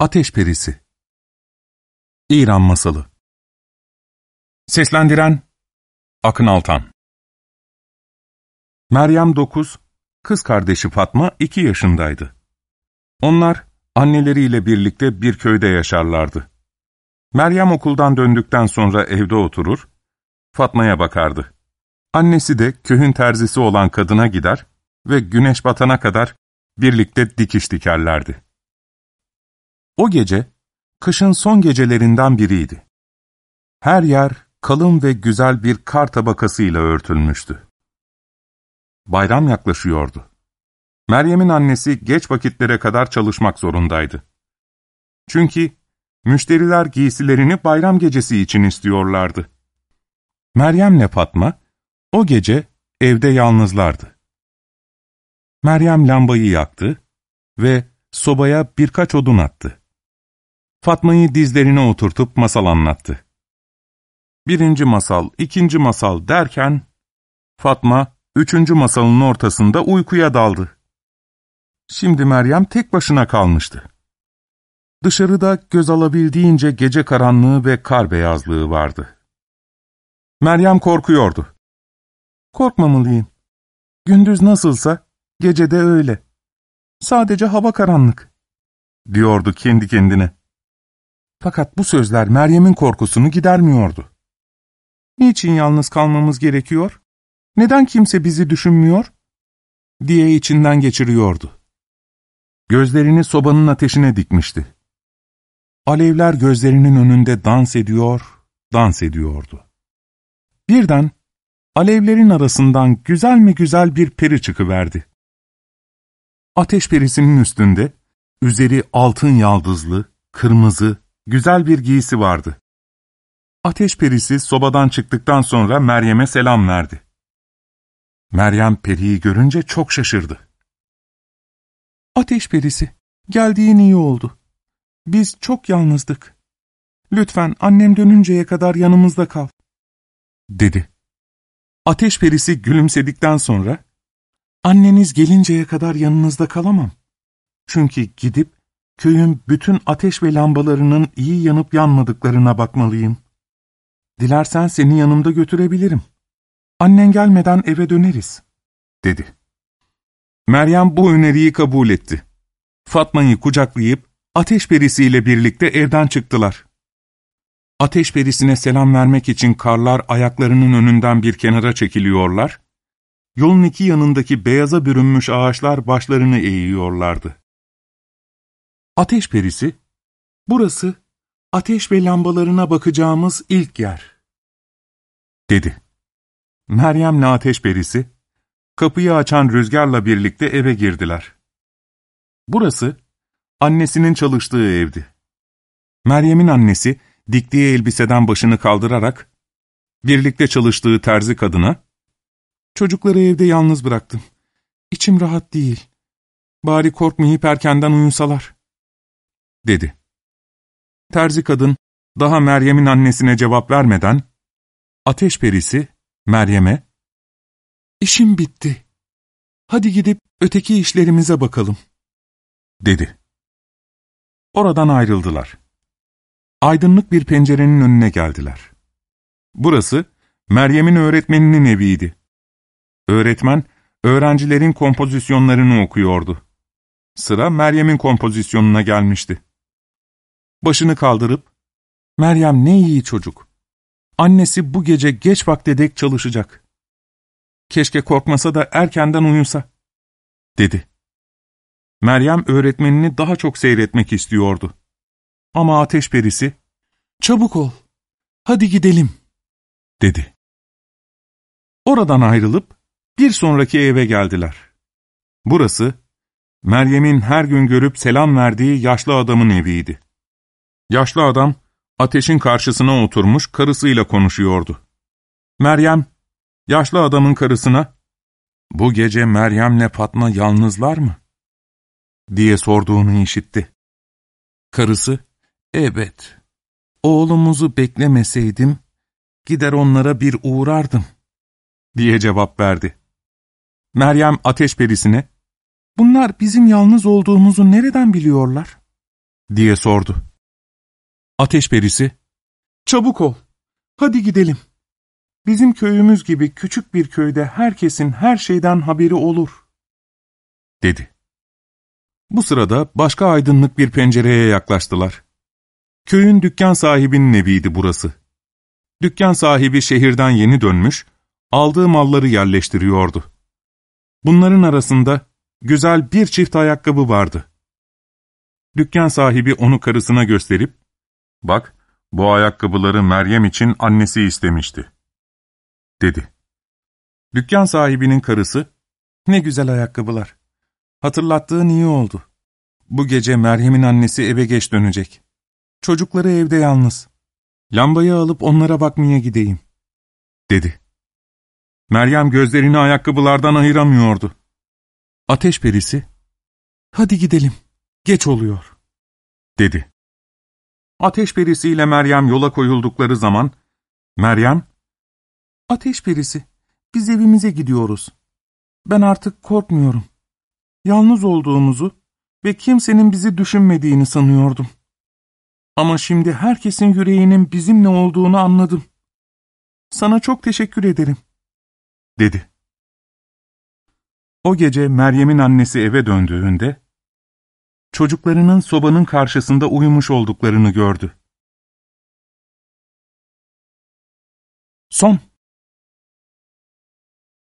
Ateş Perisi İran Masalı Seslendiren Akın Altan Meryem 9, kız kardeşi Fatma 2 yaşındaydı. Onlar anneleriyle birlikte bir köyde yaşarlardı. Meryem okuldan döndükten sonra evde oturur, Fatma'ya bakardı. Annesi de köyün terzisi olan kadına gider ve güneş batana kadar birlikte dikiş dikerlerdi. O gece, kışın son gecelerinden biriydi. Her yer kalın ve güzel bir kar tabakasıyla örtülmüştü. Bayram yaklaşıyordu. Meryem'in annesi geç vakitlere kadar çalışmak zorundaydı. Çünkü müşteriler giysilerini bayram gecesi için istiyorlardı. Meryem'le Fatma o gece evde yalnızlardı. Meryem lambayı yaktı ve sobaya birkaç odun attı. Fatma'yı dizlerine oturtup masal anlattı. Birinci masal, ikinci masal derken, Fatma, üçüncü masalın ortasında uykuya daldı. Şimdi Meryem tek başına kalmıştı. Dışarıda göz alabildiğince gece karanlığı ve kar beyazlığı vardı. Meryem korkuyordu. Korkmamalıyım. Gündüz nasılsa, gece de öyle. Sadece hava karanlık, diyordu kendi kendine. Fakat bu sözler Meryem'in korkusunu gidermiyordu. Niçin yalnız kalmamız gerekiyor? Neden kimse bizi düşünmüyor? diye içinden geçiriyordu. Gözlerini sobanın ateşine dikmişti. Alevler gözlerinin önünde dans ediyor, dans ediyordu. Birden alevlerin arasından güzel mi güzel bir peri çıkıverdi. Ateş perisinin üstünde, üzeri altın yaldızlı, kırmızı, güzel bir giysi vardı. Ateş perisi sobadan çıktıktan sonra Meryem'e selam verdi. Meryem periyi görünce çok şaşırdı. Ateş perisi, geldiğin iyi oldu. Biz çok yalnızdık. Lütfen annem dönünceye kadar yanımızda kal, dedi. Ateş perisi gülümsedikten sonra, anneniz gelinceye kadar yanınızda kalamam. Çünkü gidip köyün bütün ateş ve lambalarının iyi yanıp yanmadıklarına bakmalıyım. Dilersen seni yanımda götürebilirim. Annen gelmeden eve döneriz, dedi. Meryem bu öneriyi kabul etti. Fatma'yı kucaklayıp ateş perisiyle birlikte evden çıktılar. Ateş perisine selam vermek için karlar ayaklarının önünden bir kenara çekiliyorlar, yolun iki yanındaki beyaza bürünmüş ağaçlar başlarını eğiyorlardı. Ateş perisi, burası ateş ve lambalarına bakacağımız ilk yer, dedi. Meryem'le ateş perisi, kapıyı açan rüzgarla birlikte eve girdiler. Burası, annesinin çalıştığı evdi. Meryem'in annesi, diktiği elbiseden başını kaldırarak, birlikte çalıştığı terzi kadına, ''Çocukları evde yalnız bıraktım. İçim rahat değil. Bari korkmayıp erkenden uyusalar.'' Dedi. Terzi kadın, daha Meryem'in annesine cevap vermeden, ateş perisi, Meryem'e, ''İşim bitti. Hadi gidip öteki işlerimize bakalım.'' dedi. Oradan ayrıldılar. Aydınlık bir pencerenin önüne geldiler. Burası, Meryem'in öğretmeninin eviydi. Öğretmen, öğrencilerin kompozisyonlarını okuyordu. Sıra Meryem'in kompozisyonuna gelmişti. Başını kaldırıp, ''Meryem ne iyi çocuk. Annesi bu gece geç vakte dek çalışacak. Keşke korkmasa da erkenden uyusa.'' dedi. Meryem öğretmenini daha çok seyretmek istiyordu. Ama ateş perisi, ''Çabuk ol, hadi gidelim.'' dedi. Oradan ayrılıp bir sonraki eve geldiler. Burası, Meryem'in her gün görüp selam verdiği yaşlı adamın eviydi. Yaşlı adam, ateşin karşısına oturmuş karısıyla konuşuyordu. Meryem, yaşlı adamın karısına, ''Bu gece Meryem'le Fatma yalnızlar mı?'' diye sorduğunu işitti. Karısı, ''Evet, oğlumuzu beklemeseydim, gider onlara bir uğrardım.'' diye cevap verdi. Meryem ateş perisine, ''Bunlar bizim yalnız olduğumuzu nereden biliyorlar?'' diye sordu. Ateş perisi, ''Çabuk ol, hadi gidelim. Bizim köyümüz gibi küçük bir köyde herkesin her şeyden haberi olur.'' dedi. Bu sırada başka aydınlık bir pencereye yaklaştılar. Köyün dükkan sahibinin eviydi burası. Dükkan sahibi şehirden yeni dönmüş, aldığı malları yerleştiriyordu. Bunların arasında güzel bir çift ayakkabı vardı. Dükkan sahibi onu karısına gösterip, ''Bak, bu ayakkabıları Meryem için annesi istemişti.'' dedi. Dükkan sahibinin karısı, ''Ne güzel ayakkabılar. Hatırlattığın iyi oldu. Bu gece Meryem'in annesi eve geç dönecek. Çocukları evde yalnız. Lambayı alıp onlara bakmaya gideyim.'' dedi. Meryem gözlerini ayakkabılardan ayıramıyordu. Ateş perisi, ''Hadi gidelim, geç oluyor.'' dedi. Ateş perisiyle Meryem yola koyuldukları zaman, Meryem, ''Ateş perisi, biz evimize gidiyoruz. Ben artık korkmuyorum. Yalnız olduğumuzu ve kimsenin bizi düşünmediğini sanıyordum. Ama şimdi herkesin yüreğinin bizimle olduğunu anladım. Sana çok teşekkür ederim.'' dedi. O gece Meryem'in annesi eve döndüğünde, çocuklarının sobanın karşısında uyumuş olduklarını gördü. Son